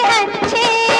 अच्छे